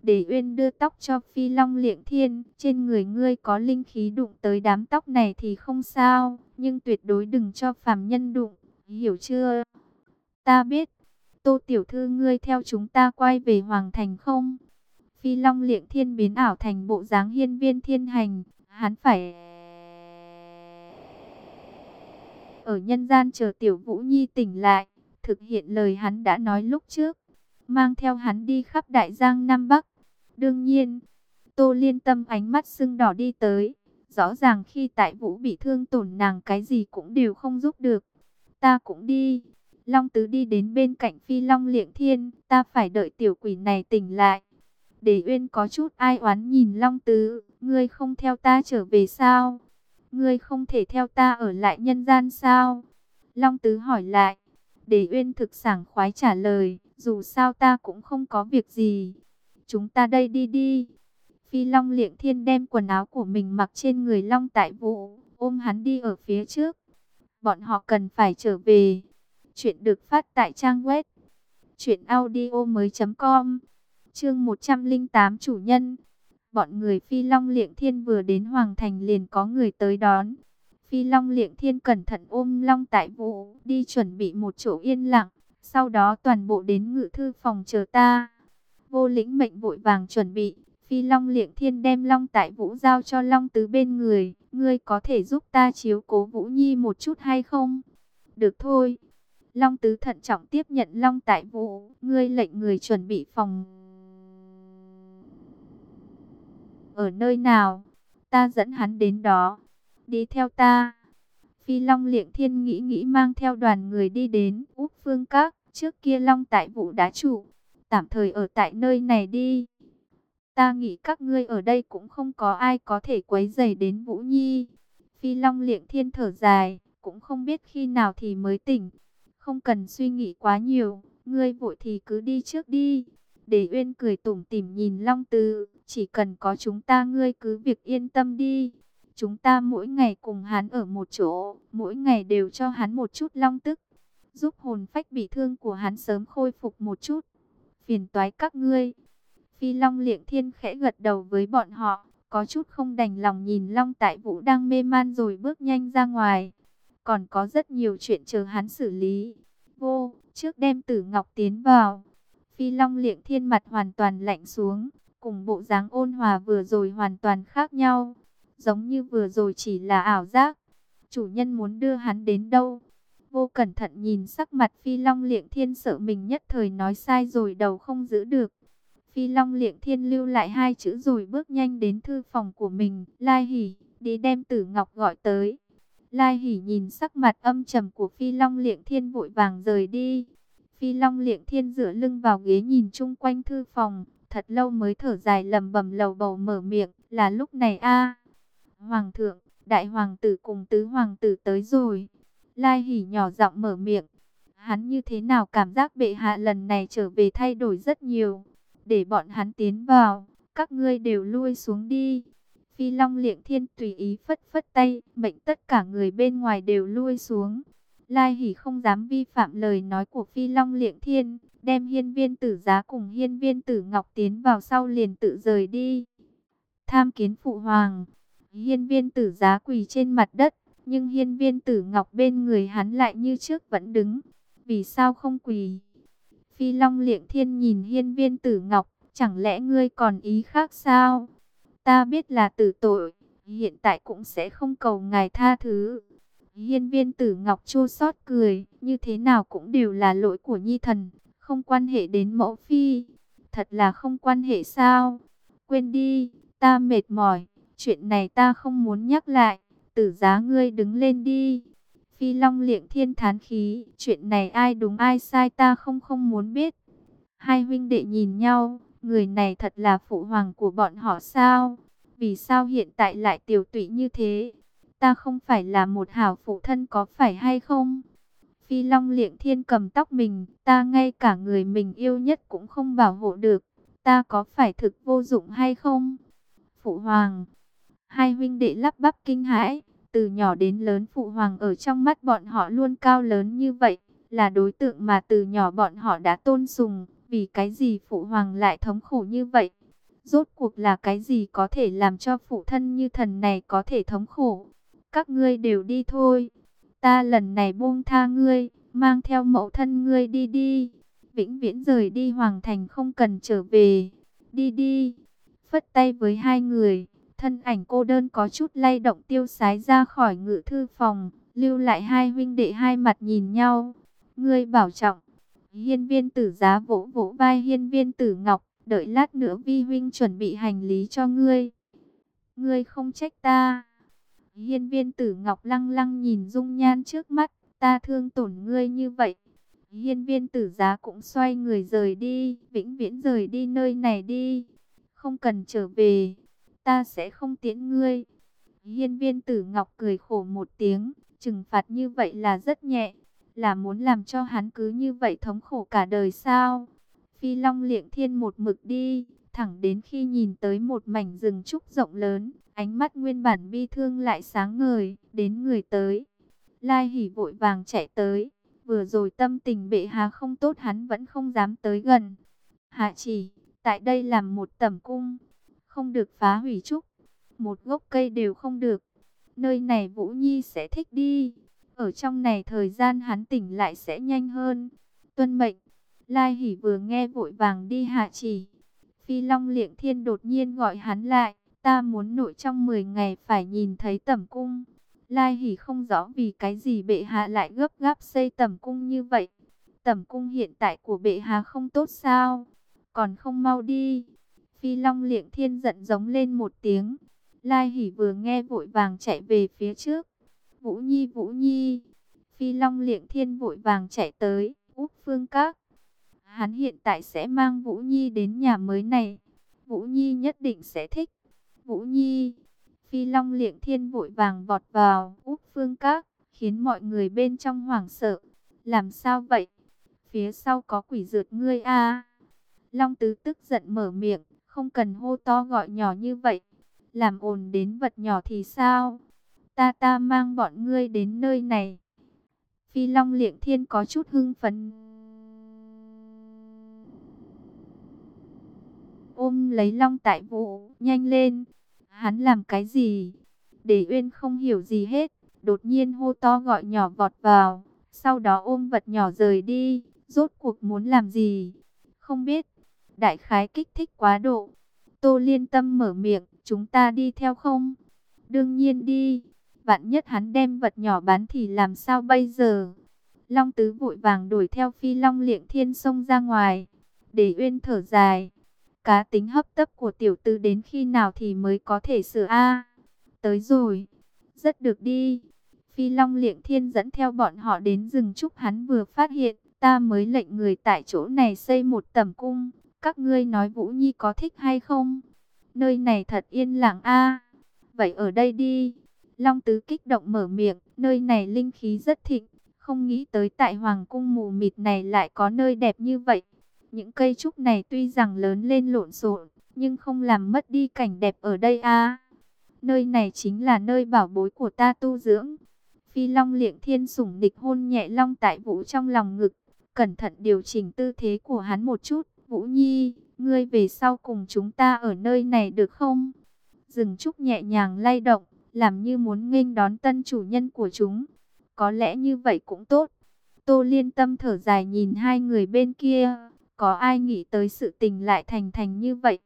Để Uyên đưa tóc cho Phi Long liệng thiên, trên người ngươi có linh khí đụng tới đám tóc này thì không sao, nhưng tuyệt đối đừng cho phàm nhân đụng, hiểu chưa? Ta biết, Tô Tiểu Thư ngươi theo chúng ta quay về Hoàng Thành không? Phi Long liệng thiên biến ảo thành bộ dáng hiên viên thiên hành, hắn phải ở nhân gian chờ Tiểu Vũ Nhi tỉnh lại, thực hiện lời hắn đã nói lúc trước, mang theo hắn đi khắp Đại Giang Nam Bắc. Đương nhiên, Tô Liên Tâm ánh mắt sưng đỏ đi tới, rõ ràng khi tại Vũ bị thương tổn nàng cái gì cũng đều không giúp được. Ta cũng đi. Long Tứ đi đến bên cạnh Phi Long Liệng Thiên, ta phải đợi tiểu quỷ này tỉnh lại. Để Uyên có chút ai oán nhìn Long Tứ, ngươi không theo ta trở về sao? Ngươi không thể theo ta ở lại nhân gian sao? Long Tứ hỏi lại. Để Uyên thực sảng khoái trả lời, dù sao ta cũng không có việc gì. Chúng ta đây đi đi. Phi Long Liệng Thiên đem quần áo của mình mặc trên người Long Tại Vũ, ôm hắn đi ở phía trước. Bọn họ cần phải trở về. Chuyện được phát tại trang web truyện audio mới.com Chương 108 chủ nhân. Bọn người Phi Long Liệng Thiên vừa đến Hoàng Thành liền có người tới đón. Phi Long Liệng Thiên cẩn thận ôm Long Tại Vũ, đi chuẩn bị một chỗ yên lặng. Sau đó toàn bộ đến ngự thư phòng chờ ta. Vô lĩnh mệnh vội vàng chuẩn bị. Phi Long Liệng Thiên đem Long Tại Vũ giao cho Long Tứ bên người. Ngươi có thể giúp ta chiếu cố Vũ Nhi một chút hay không? Được thôi. Long Tứ thận trọng tiếp nhận Long Tại Vũ. Ngươi lệnh người chuẩn bị phòng ở nơi nào? Ta dẫn hắn đến đó. Đi theo ta. Phi Long Liệng Thiên nghĩ nghĩ mang theo đoàn người đi đến Úc Phương Các. Trước kia Long tại vụ đá trụ. Tạm thời ở tại nơi này đi. Ta nghĩ các ngươi ở đây cũng không có ai có thể quấy rầy đến Vũ Nhi. Phi Long Liệng Thiên thở dài. Cũng không biết khi nào thì mới tỉnh. Không cần suy nghĩ quá nhiều. Ngươi vội thì cứ đi trước đi. Để Uyên cười tủm tỉm nhìn Long Tư, chỉ cần có chúng ta ngươi cứ việc yên tâm đi. Chúng ta mỗi ngày cùng hắn ở một chỗ, mỗi ngày đều cho hắn một chút long tức, giúp hồn phách bị thương của hắn sớm khôi phục một chút. Phiền toái các ngươi. Phi Long Liệng Thiên khẽ gật đầu với bọn họ, có chút không đành lòng nhìn Long Tại Vũ đang mê man rồi bước nhanh ra ngoài. Còn có rất nhiều chuyện chờ hắn xử lý. Vô, trước đem tử ngọc tiến vào. Phi Long liệng thiên mặt hoàn toàn lạnh xuống, cùng bộ dáng ôn hòa vừa rồi hoàn toàn khác nhau. Giống như vừa rồi chỉ là ảo giác. Chủ nhân muốn đưa hắn đến đâu? Vô cẩn thận nhìn sắc mặt Phi Long liệng thiên sợ mình nhất thời nói sai rồi đầu không giữ được. Phi Long liệng thiên lưu lại hai chữ rồi bước nhanh đến thư phòng của mình. Lai hỉ, đi đem tử ngọc gọi tới. Lai hỉ nhìn sắc mặt âm trầm của Phi Long liệng thiên vội vàng rời đi. Phi Long liệng thiên dựa lưng vào ghế nhìn chung quanh thư phòng. Thật lâu mới thở dài lầm bầm lầu bầu mở miệng. Là lúc này a Hoàng thượng, đại hoàng tử cùng tứ hoàng tử tới rồi. Lai hỉ nhỏ giọng mở miệng. Hắn như thế nào cảm giác bệ hạ lần này trở về thay đổi rất nhiều để bọn hắn tiến vào, các ngươi đều lui xuống đi. Phi Long liệng thiên tùy ý phất phất tay, mệnh tất cả người bên ngoài đều lui xuống. Lai Hỷ không dám vi phạm lời nói của Phi Long liệng thiên, đem hiên viên tử giá cùng hiên viên tử ngọc tiến vào sau liền tự rời đi. Tham kiến phụ hoàng, hiên viên tử giá quỳ trên mặt đất, nhưng hiên viên tử ngọc bên người hắn lại như trước vẫn đứng. Vì sao không quỳ? Phi Long liệng thiên nhìn hiên viên tử ngọc, chẳng lẽ ngươi còn ý khác sao? Ta biết là tử tội, hiện tại cũng sẽ không cầu ngài tha thứ. Hiên viên tử ngọc chua xót cười, như thế nào cũng đều là lỗi của nhi thần, không quan hệ đến mẫu phi. Thật là không quan hệ sao? Quên đi, ta mệt mỏi, chuyện này ta không muốn nhắc lại, tử giá ngươi đứng lên đi. Phi Long liệng thiên thán khí, chuyện này ai đúng ai sai ta không không muốn biết. Hai huynh đệ nhìn nhau, người này thật là phụ hoàng của bọn họ sao? Vì sao hiện tại lại tiểu tụy như thế? Ta không phải là một hảo phụ thân có phải hay không? Phi Long liệng thiên cầm tóc mình, ta ngay cả người mình yêu nhất cũng không bảo hộ được. Ta có phải thực vô dụng hay không? Phụ hoàng, hai huynh đệ lắp bắp kinh hãi. Từ nhỏ đến lớn phụ hoàng ở trong mắt bọn họ luôn cao lớn như vậy, là đối tượng mà từ nhỏ bọn họ đã tôn sùng, vì cái gì phụ hoàng lại thống khổ như vậy? Rốt cuộc là cái gì có thể làm cho phụ thân như thần này có thể thống khổ? Các ngươi đều đi thôi, ta lần này buông tha ngươi, mang theo mẫu thân ngươi đi đi. Vĩnh viễn rời đi hoàng thành không cần trở về, đi đi. Phất tay với hai người Thân ảnh cô đơn có chút lay động tiêu sái ra khỏi ngự thư phòng, lưu lại hai huynh đệ hai mặt nhìn nhau. Ngươi bảo trọng. Hiên viên tử giá vỗ vỗ vai hiên viên tử ngọc, đợi lát nữa vi huynh chuẩn bị hành lý cho ngươi. Ngươi không trách ta. Hiên viên tử ngọc lăng lăng nhìn dung nhan trước mắt, ta thương tổn ngươi như vậy. Hiên viên tử giá cũng xoay người rời đi, vĩnh viễn rời đi nơi này đi. Không cần trở về ta sẽ không tiễn ngươi. Hiên viên tử ngọc cười khổ một tiếng, trừng phạt như vậy là rất nhẹ, là muốn làm cho hắn cứ như vậy thống khổ cả đời sao. Phi Long liệng thiên một mực đi, thẳng đến khi nhìn tới một mảnh rừng trúc rộng lớn, ánh mắt nguyên bản bi thương lại sáng ngời, đến người tới. Lai hỉ vội vàng chạy tới, vừa rồi tâm tình bệ hạ không tốt hắn vẫn không dám tới gần. Hạ chỉ, tại đây làm một tẩm cung, không được phá hủy trúc, một gốc cây đều không được. Nơi này Vũ Nhi sẽ thích đi, ở trong này thời gian hắn tỉnh lại sẽ nhanh hơn. Tuân mệnh, Lai Hỷ vừa nghe vội vàng đi hạ chỉ. Phi Long Liệng Thiên đột nhiên gọi hắn lại, ta muốn nội trong 10 ngày phải nhìn thấy tẩm cung. Lai Hỷ không rõ vì cái gì bệ hạ lại gấp gáp xây tẩm cung như vậy. Tẩm cung hiện tại của bệ hạ không tốt sao? Còn không mau đi. Phi Long liệng thiên giận giống lên một tiếng. Lai Hỷ vừa nghe vội vàng chạy về phía trước. Vũ Nhi, Vũ Nhi. Phi Long liệng thiên vội vàng chạy tới. úp Phương Các. Hắn hiện tại sẽ mang Vũ Nhi đến nhà mới này. Vũ Nhi nhất định sẽ thích. Vũ Nhi. Phi Long liệng thiên vội vàng vọt vào Úc Phương Các. Khiến mọi người bên trong hoảng sợ. Làm sao vậy? Phía sau có quỷ rượt ngươi a Long Tứ tức giận mở miệng, không cần hô to gọi nhỏ như vậy. Làm ồn đến vật nhỏ thì sao? Ta ta mang bọn ngươi đến nơi này. Phi Long Liệng Thiên có chút hưng phấn. Ôm lấy Long Tại Vũ, nhanh lên. Hắn làm cái gì? Để Uyên không hiểu gì hết, đột nhiên hô to gọi nhỏ vọt vào, sau đó ôm vật nhỏ rời đi, rốt cuộc muốn làm gì? Không biết, đại khái kích thích quá độ. Tô liên tâm mở miệng, chúng ta đi theo không? Đương nhiên đi, vạn nhất hắn đem vật nhỏ bán thì làm sao bây giờ? Long tứ vội vàng đuổi theo phi long liệng thiên sông ra ngoài, để Uyên thở dài. Cá tính hấp tấp của tiểu tư đến khi nào thì mới có thể sửa A. tới rồi. Rất được đi. Phi Long Liệng Thiên dẫn theo bọn họ đến rừng trúc hắn vừa phát hiện. Ta mới lệnh người tại chỗ này xây một tầm cung. Các ngươi nói Vũ Nhi có thích hay không? Nơi này thật yên lặng a. Vậy ở đây đi. Long Tứ kích động mở miệng. Nơi này linh khí rất thịnh. Không nghĩ tới tại Hoàng cung mù mịt này lại có nơi đẹp như vậy. Những cây trúc này tuy rằng lớn lên lộn xộn, nhưng không làm mất đi cảnh đẹp ở đây a. Nơi này chính là nơi bảo bối của ta tu dưỡng. Phi Long liệng thiên sủng địch hôn nhẹ Long tại Vũ trong lòng ngực, cẩn thận điều chỉnh tư thế của hắn một chút. Vũ Nhi, ngươi về sau cùng chúng ta ở nơi này được không? Dừng trúc nhẹ nhàng lay động, làm như muốn nghênh đón tân chủ nhân của chúng. Có lẽ như vậy cũng tốt. Tô liên tâm thở dài nhìn hai người bên kia. Có ai nghĩ tới sự tình lại thành thành như vậy?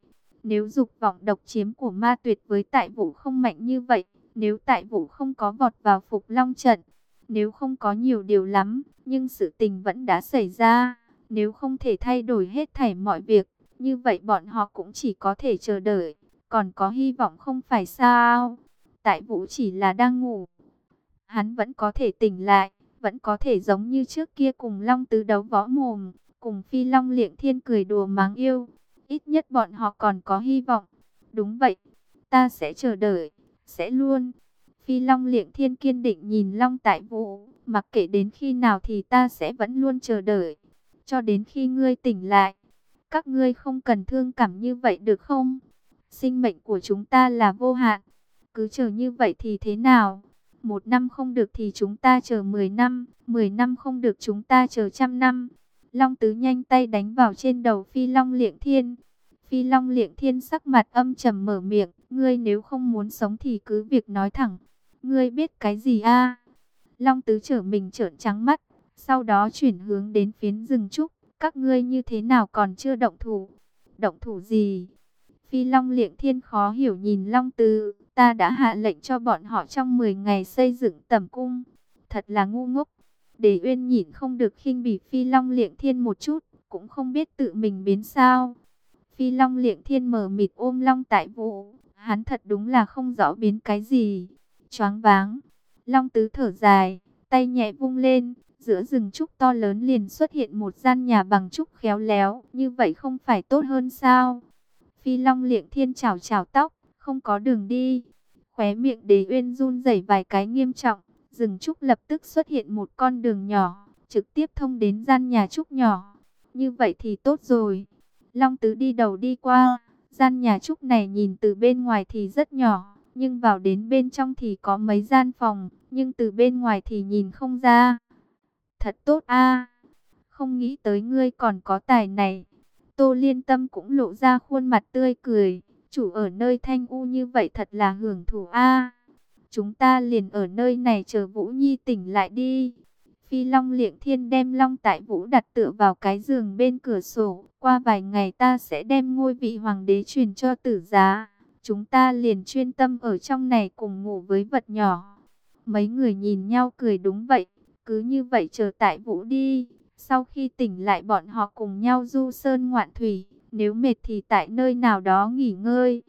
Nếu dục vọng độc chiếm của ma tuyệt với tại vũ không mạnh như vậy, nếu tại vũ không có vọt vào phục long trận, nếu không có nhiều điều lắm, nhưng sự tình vẫn đã xảy ra, nếu không thể thay đổi hết thảy mọi việc, như vậy bọn họ cũng chỉ có thể chờ đợi, còn có hy vọng không phải sao? Tại vũ chỉ là đang ngủ, hắn vẫn có thể tỉnh lại, vẫn có thể giống như trước kia cùng Long Tứ đấu võ mồm, cùng Phi Long Liệng Thiên cười đùa mắng yêu. Ít nhất bọn họ còn có hy vọng. Đúng vậy, ta sẽ chờ đợi, sẽ luôn. Phi Long Liệng Thiên kiên định nhìn Long Tại Vũ, mặc kệ đến khi nào thì ta sẽ vẫn luôn chờ đợi, cho đến khi ngươi tỉnh lại. Các ngươi không cần thương cảm như vậy được không? Sinh mệnh của chúng ta là vô hạn, cứ chờ như vậy thì thế nào? Một năm không được thì chúng ta chờ 10 năm, 10 năm không được chúng ta chờ trăm năm. Long tứ nhanh tay đánh vào trên đầu phi long liệng thiên. Phi long liệng thiên sắc mặt âm trầm mở miệng. Ngươi nếu không muốn sống thì cứ việc nói thẳng. Ngươi biết cái gì a? Long tứ trở mình trợn trắng mắt. Sau đó chuyển hướng đến phiến rừng trúc. Các ngươi như thế nào còn chưa động thủ? Động thủ gì? Phi Long Liệng Thiên khó hiểu nhìn Long Tứ, ta đã hạ lệnh cho bọn họ trong 10 ngày xây dựng tầm cung. Thật là ngu ngốc. Để Uyên nhìn không được khinh bỉ Phi Long Liệng Thiên một chút, cũng không biết tự mình biến sao. Phi Long Liệng Thiên mở mịt ôm Long Tại Vũ, hắn thật đúng là không rõ biến cái gì. Choáng váng, Long Tứ thở dài, tay nhẹ vung lên, giữa rừng trúc to lớn liền xuất hiện một gian nhà bằng trúc khéo léo, như vậy không phải tốt hơn sao? Phi Long Liệng Thiên chảo chảo tóc, không có đường đi. Khóe miệng Đế Uyên run rẩy vài cái nghiêm trọng rừng trúc lập tức xuất hiện một con đường nhỏ, trực tiếp thông đến gian nhà trúc nhỏ. Như vậy thì tốt rồi. Long Tứ đi đầu đi qua, gian nhà trúc này nhìn từ bên ngoài thì rất nhỏ, nhưng vào đến bên trong thì có mấy gian phòng, nhưng từ bên ngoài thì nhìn không ra. Thật tốt a không nghĩ tới ngươi còn có tài này. Tô Liên Tâm cũng lộ ra khuôn mặt tươi cười, chủ ở nơi thanh u như vậy thật là hưởng thụ a. Chúng ta liền ở nơi này chờ Vũ Nhi tỉnh lại đi. Phi Long Liệng Thiên đem Long Tại Vũ đặt tựa vào cái giường bên cửa sổ. Qua vài ngày ta sẽ đem ngôi vị hoàng đế truyền cho tử giá. Chúng ta liền chuyên tâm ở trong này cùng ngủ với vật nhỏ. Mấy người nhìn nhau cười đúng vậy. Cứ như vậy chờ Tại Vũ đi. Sau khi tỉnh lại bọn họ cùng nhau du sơn ngoạn thủy. Nếu mệt thì tại nơi nào đó nghỉ ngơi.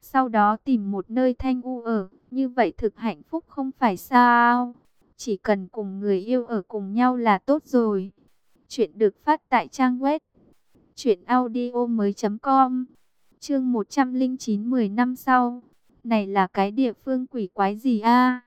Sau đó tìm một nơi thanh u ở. Như vậy thực hạnh phúc không phải sao? Chỉ cần cùng người yêu ở cùng nhau là tốt rồi. Chuyện được phát tại trang web truyệnaudiomoi.com. Chương 109 10 năm sau. Này là cái địa phương quỷ quái gì a?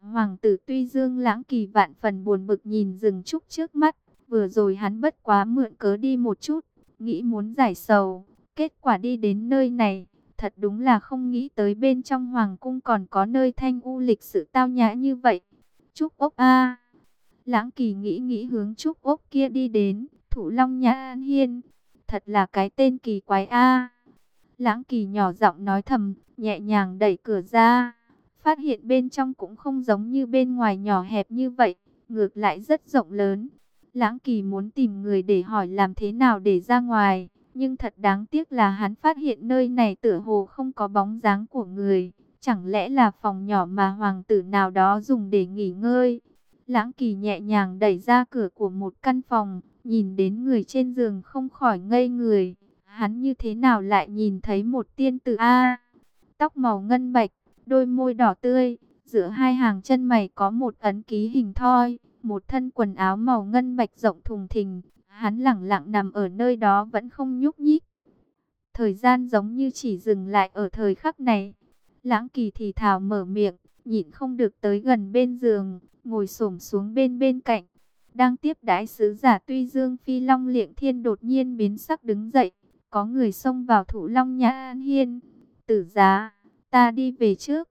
Hoàng tử Tuy Dương Lãng Kỳ vạn phần buồn bực nhìn rừng trúc trước mắt, vừa rồi hắn bất quá mượn cớ đi một chút, nghĩ muốn giải sầu, kết quả đi đến nơi này, Thật đúng là không nghĩ tới bên trong hoàng cung còn có nơi thanh u lịch sự tao nhã như vậy. Trúc ốc a Lãng kỳ nghĩ nghĩ hướng trúc ốc kia đi đến. Thủ long nhã an hiên. Thật là cái tên kỳ quái a Lãng kỳ nhỏ giọng nói thầm. nhẹ nhàng đẩy cửa ra. Phát hiện bên trong cũng không giống như bên ngoài nhỏ hẹp như vậy, ngược lại rất rộng lớn. Lãng Kỳ muốn tìm người để hỏi làm thế nào để ra ngoài, nhưng thật đáng tiếc là hắn phát hiện nơi này tựa hồ không có bóng dáng của người. Chẳng lẽ là phòng nhỏ mà hoàng tử nào đó dùng để nghỉ ngơi? Lãng Kỳ nhẹ nhàng đẩy ra cửa của một căn phòng, nhìn đến người trên giường không khỏi ngây người. Hắn như thế nào lại nhìn thấy một tiên tử A? tóc màu ngân bạch, đôi môi đỏ tươi, giữa hai hàng chân mày có một ấn ký hình thoi, một thân quần áo màu ngân bạch rộng thùng thình. Hắn lẳng lặng nằm ở nơi đó vẫn không nhúc nhích. Thời gian giống như chỉ dừng lại ở thời khắc này. Lãng kỳ thì thào mở miệng, nhịn không được tới gần bên giường, ngồi xổm xuống bên bên cạnh. Đang tiếp đãi sứ giả tuy dương phi long liệng thiên đột nhiên biến sắc đứng dậy. Có người xông vào thủ long nhã an hiên. Tử giá, ta đi về trước.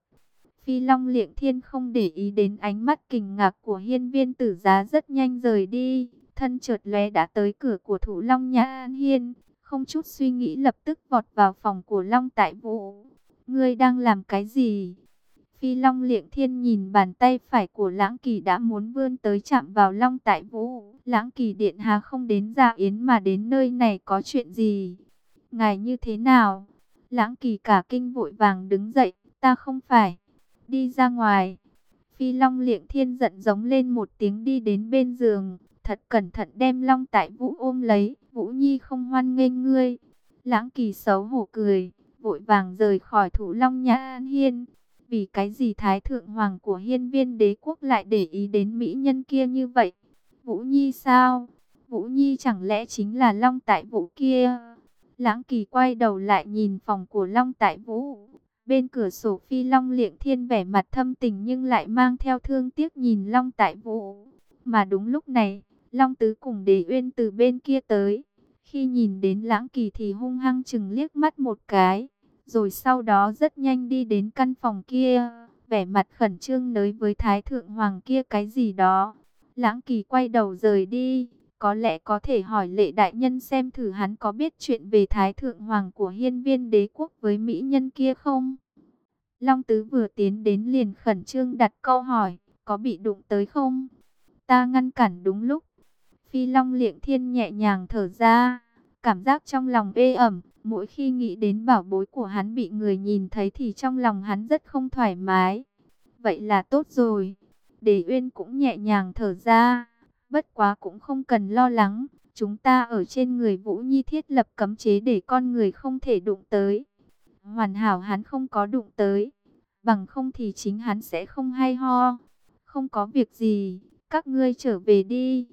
Phi long liệng thiên không để ý đến ánh mắt kinh ngạc của hiên viên tử giá rất nhanh rời đi. Thân chợt lóe đã tới cửa của thủ long nhã an hiên. Không chút suy nghĩ lập tức vọt vào phòng của long tại vũ. Ngươi đang làm cái gì? Phi Long Liệng Thiên nhìn bàn tay phải của Lãng Kỳ đã muốn vươn tới chạm vào Long Tại Vũ. Lãng Kỳ Điện Hà không đến gia yến mà đến nơi này có chuyện gì? Ngài như thế nào? Lãng Kỳ cả kinh vội vàng đứng dậy. Ta không phải. Đi ra ngoài. Phi Long Liệng Thiên giận giống lên một tiếng đi đến bên giường. Thật cẩn thận đem Long Tại Vũ ôm lấy. Vũ Nhi không hoan nghênh ngươi. Lãng Kỳ xấu hổ cười. Vội vàng rời khỏi thủ Long Nhã An Hiên. Vì cái gì Thái Thượng Hoàng của hiên viên đế quốc lại để ý đến mỹ nhân kia như vậy? Vũ Nhi sao? Vũ Nhi chẳng lẽ chính là Long Tại Vũ kia? Lãng Kỳ quay đầu lại nhìn phòng của Long Tại Vũ. Bên cửa sổ phi Long liệng thiên vẻ mặt thâm tình nhưng lại mang theo thương tiếc nhìn Long Tại Vũ. Mà đúng lúc này, Long Tứ cùng Đế Uyên từ bên kia tới. Khi nhìn đến Lãng Kỳ thì hung hăng chừng liếc mắt một cái rồi sau đó rất nhanh đi đến căn phòng kia, vẻ mặt khẩn trương nới với Thái Thượng Hoàng kia cái gì đó. Lãng Kỳ quay đầu rời đi, có lẽ có thể hỏi lệ đại nhân xem thử hắn có biết chuyện về Thái Thượng Hoàng của hiên viên đế quốc với Mỹ nhân kia không? Long Tứ vừa tiến đến liền khẩn trương đặt câu hỏi, có bị đụng tới không? Ta ngăn cản đúng lúc. Phi Long liệng thiên nhẹ nhàng thở ra, cảm giác trong lòng ê ẩm, Mỗi khi nghĩ đến bảo bối của hắn bị người nhìn thấy thì trong lòng hắn rất không thoải mái. Vậy là tốt rồi. Đề Uyên cũng nhẹ nhàng thở ra. Bất quá cũng không cần lo lắng. Chúng ta ở trên người Vũ Nhi thiết lập cấm chế để con người không thể đụng tới. Hoàn hảo hắn không có đụng tới. Bằng không thì chính hắn sẽ không hay ho. Không có việc gì. Các ngươi trở về đi.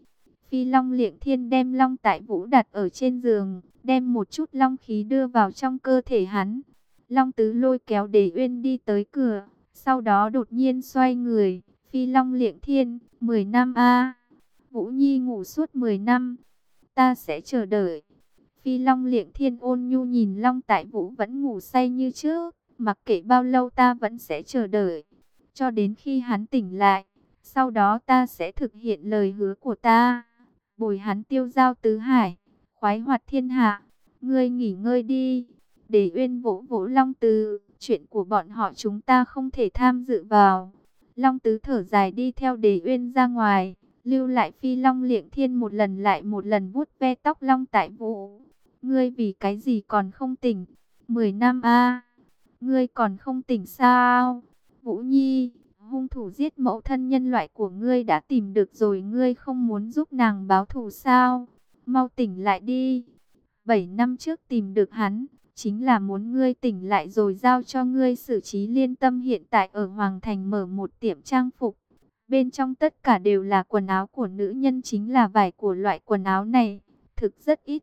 Phi Long Liệng Thiên đem Long Tại Vũ đặt ở trên giường đem một chút long khí đưa vào trong cơ thể hắn. Long tứ lôi kéo đề uyên đi tới cửa, sau đó đột nhiên xoay người, phi long liệng thiên, 10 năm a Vũ Nhi ngủ suốt 10 năm, ta sẽ chờ đợi. Phi long liệng thiên ôn nhu nhìn long tại vũ vẫn ngủ say như trước, mặc kệ bao lâu ta vẫn sẽ chờ đợi, cho đến khi hắn tỉnh lại. Sau đó ta sẽ thực hiện lời hứa của ta, bồi hắn tiêu giao tứ hải khoái hoạt thiên hạ. Ngươi nghỉ ngơi đi. Để uyên vỗ vỗ Long Tứ, chuyện của bọn họ chúng ta không thể tham dự vào. Long Tứ thở dài đi theo để Uyên ra ngoài, lưu lại Phi Long Liệng Thiên một lần lại một lần vuốt ve tóc Long Tại Vũ. Ngươi vì cái gì còn không tỉnh? Mười năm a, ngươi còn không tỉnh sao? Vũ Nhi, hung thủ giết mẫu thân nhân loại của ngươi đã tìm được rồi, ngươi không muốn giúp nàng báo thù sao? mau tỉnh lại đi. Bảy năm trước tìm được hắn, chính là muốn ngươi tỉnh lại rồi giao cho ngươi xử trí liên tâm hiện tại ở Hoàng Thành mở một tiệm trang phục. Bên trong tất cả đều là quần áo của nữ nhân chính là vải của loại quần áo này, thực rất ít.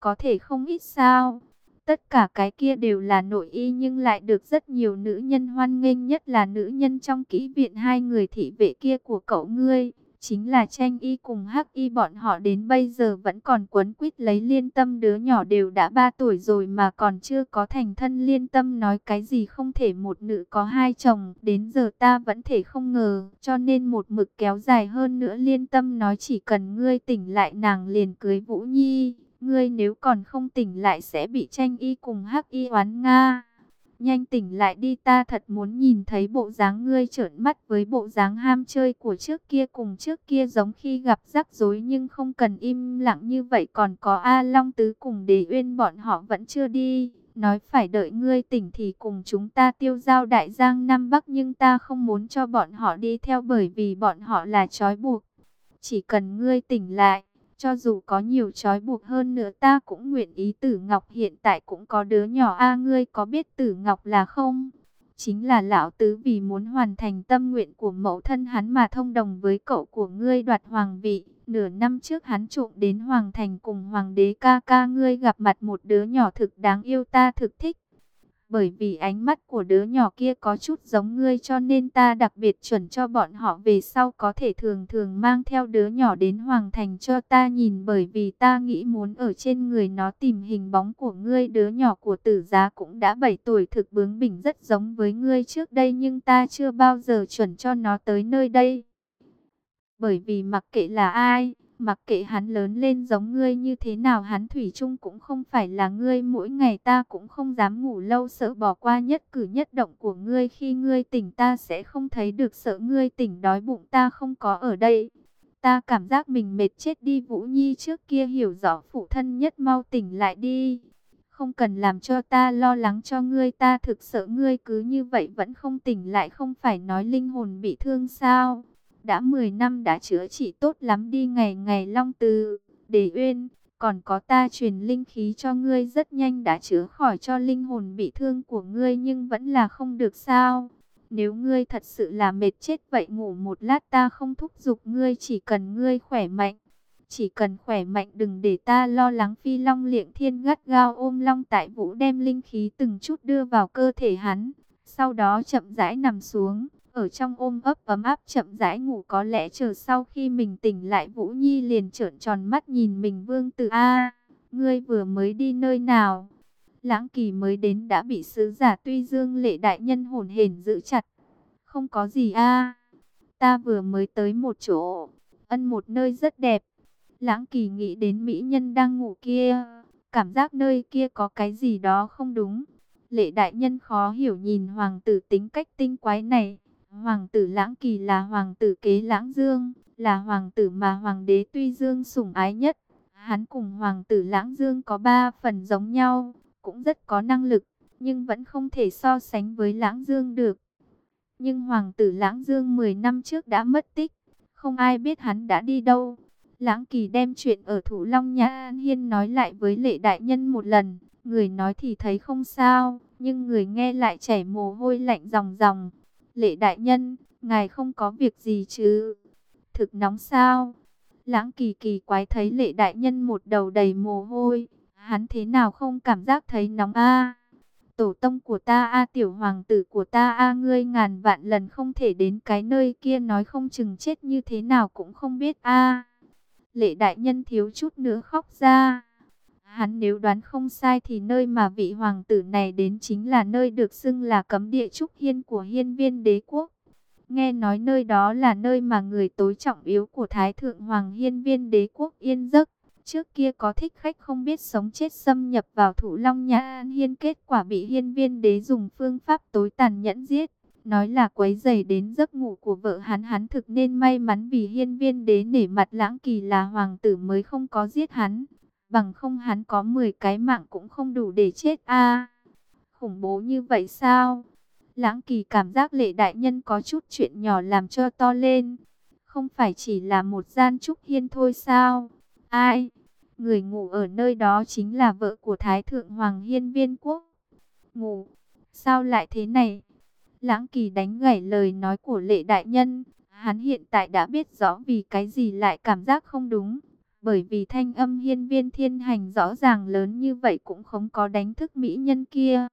Có thể không ít sao? Tất cả cái kia đều là nội y nhưng lại được rất nhiều nữ nhân hoan nghênh, nhất là nữ nhân trong kỹ viện. Hai người thị vệ kia của cậu ngươi, chính là tranh y cùng hắc y, bọn họ đến bây giờ vẫn còn quấn quýt lấy liên tâm. Đứa nhỏ đều đã 3 tuổi rồi mà còn chưa có thành thân, liên tâm nói cái gì không thể, một nữ có hai chồng, đến giờ ta vẫn thể không ngờ, cho nên một mực kéo dài hơn nữa. Liên tâm nói chỉ cần ngươi tỉnh lại, nàng liền cưới Vũ Nhi ngươi nếu còn không tỉnh lại sẽ bị tranh y cùng hắc y oán Nga Nhanh tỉnh lại đi ta thật muốn nhìn thấy bộ dáng ngươi trợn mắt với bộ dáng ham chơi của trước kia cùng trước kia giống khi gặp rắc rối nhưng không cần im lặng như vậy còn có A Long Tứ cùng đề Uyên bọn họ vẫn chưa đi. Nói phải đợi ngươi tỉnh thì cùng chúng ta tiêu giao đại giang Nam Bắc nhưng ta không muốn cho bọn họ đi theo bởi vì bọn họ là trói buộc. Chỉ cần ngươi tỉnh lại, cho dù có nhiều trói buộc hơn nữa ta cũng nguyện ý Tử Ngọc hiện tại cũng có đứa nhỏ a, ngươi có biết Tử Ngọc là không? Chính là lão tứ vì muốn hoàn thành tâm nguyện của mẫu thân hắn mà thông đồng với cậu của ngươi đoạt hoàng vị. Nửa năm trước hắn trộm đến hoàng thành cùng hoàng đế ca ca ngươi gặp mặt một đứa nhỏ thực đáng yêu ta thực thích. Bởi vì ánh mắt của đứa nhỏ kia có chút giống ngươi cho nên ta đặc biệt chuẩn cho bọn họ về sau có thể thường thường mang theo đứa nhỏ đến Hoàng Thành cho ta nhìn bởi vì ta nghĩ muốn ở trên người nó tìm hình bóng của ngươi. Đứa nhỏ của tử giá cũng đã 7 tuổi, thực bướng bỉnh rất giống với ngươi trước đây nhưng ta chưa bao giờ chuẩn cho nó tới nơi đây. Bởi vì mặc kệ là ai Mặc kệ hắn lớn lên giống ngươi như thế nào, hắn thủy chung cũng không phải là ngươi mỗi ngày ta cũng không dám ngủ lâu, sợ bỏ qua nhất cử nhất động của ngươi khi ngươi tỉnh ta sẽ không thấy được, sợ ngươi tỉnh đói bụng ta không có ở đây. Ta cảm giác mình mệt chết đi, Vũ Nhi trước kia hiểu rõ phụ thân nhất mau tỉnh lại đi. Không cần làm cho ta lo lắng cho ngươi, ta thực sợ ngươi cứ như vậy vẫn không tỉnh lại, không phải nói linh hồn bị thương sao. Đã 10 năm đã chữa trị tốt lắm đi ngày ngày long từ, để uyên, còn có ta truyền linh khí cho ngươi rất nhanh đã chữa khỏi cho linh hồn bị thương của ngươi nhưng vẫn là không được sao. Nếu ngươi thật sự là mệt chết vậy ngủ một lát ta không thúc giục ngươi chỉ cần ngươi khỏe mạnh. Chỉ cần khỏe mạnh đừng để ta lo lắng phi long liệng thiên gắt gao ôm long tại vũ đem linh khí từng chút đưa vào cơ thể hắn. Sau đó chậm rãi nằm xuống ở trong ôm ấp ấm áp chậm rãi ngủ có lẽ chờ sau khi mình tỉnh lại Vũ Nhi liền trợn tròn mắt nhìn mình Vương Tử A, ngươi vừa mới đi nơi nào? Lãng Kỳ mới đến đã bị sứ giả Tuy Dương Lệ đại nhân hồn hển giữ chặt. Không có gì a, ta vừa mới tới một chỗ, ân một nơi rất đẹp. Lãng Kỳ nghĩ đến mỹ nhân đang ngủ kia, cảm giác nơi kia có cái gì đó không đúng. Lệ đại nhân khó hiểu nhìn hoàng tử tính cách tinh quái này, Hoàng tử Lãng Kỳ là hoàng tử kế Lãng Dương, là hoàng tử mà hoàng đế Tuy Dương sủng ái nhất. Hắn cùng hoàng tử Lãng Dương có ba phần giống nhau, cũng rất có năng lực, nhưng vẫn không thể so sánh với Lãng Dương được. Nhưng hoàng tử Lãng Dương 10 năm trước đã mất tích, không ai biết hắn đã đi đâu. Lãng Kỳ đem chuyện ở Thủ Long Nhã An Hiên nói lại với lệ đại nhân một lần, người nói thì thấy không sao, nhưng người nghe lại chảy mồ hôi lạnh ròng ròng. Lệ đại nhân, ngài không có việc gì chứ? Thực nóng sao? Lãng kỳ kỳ quái thấy lệ đại nhân một đầu đầy mồ hôi. Hắn thế nào không cảm giác thấy nóng a? Tổ tông của ta a tiểu hoàng tử của ta a ngươi ngàn vạn lần không thể đến cái nơi kia nói không chừng chết như thế nào cũng không biết a. Lệ đại nhân thiếu chút nữa khóc ra. Hắn nếu đoán không sai thì nơi mà vị hoàng tử này đến chính là nơi được xưng là cấm địa trúc hiên của hiên viên đế quốc. Nghe nói nơi đó là nơi mà người tối trọng yếu của Thái Thượng Hoàng hiên viên đế quốc yên giấc. Trước kia có thích khách không biết sống chết xâm nhập vào thủ long nhã an hiên, kết quả bị hiên viên đế dùng phương pháp tối tàn nhẫn giết. Nói là quấy dày đến giấc ngủ của vợ hắn hắn thực nên may mắn vì hiên viên đế nể mặt lãng kỳ là hoàng tử mới không có giết hắn bằng không hắn có 10 cái mạng cũng không đủ để chết a. khủng bố như vậy sao? Lãng Kỳ cảm giác lệ đại nhân có chút chuyện nhỏ làm cho to lên. Không phải chỉ là một gian trúc hiên thôi sao? Ai? Người ngủ ở nơi đó chính là vợ của Thái Thượng Hoàng Hiên Viên Quốc. Ngủ? Sao lại thế này? Lãng Kỳ đánh gãy lời nói của lệ đại nhân. Hắn hiện tại đã biết rõ vì cái gì lại cảm giác không đúng bởi vì thanh âm hiên viên thiên hành rõ ràng lớn như vậy cũng không có đánh thức mỹ nhân kia.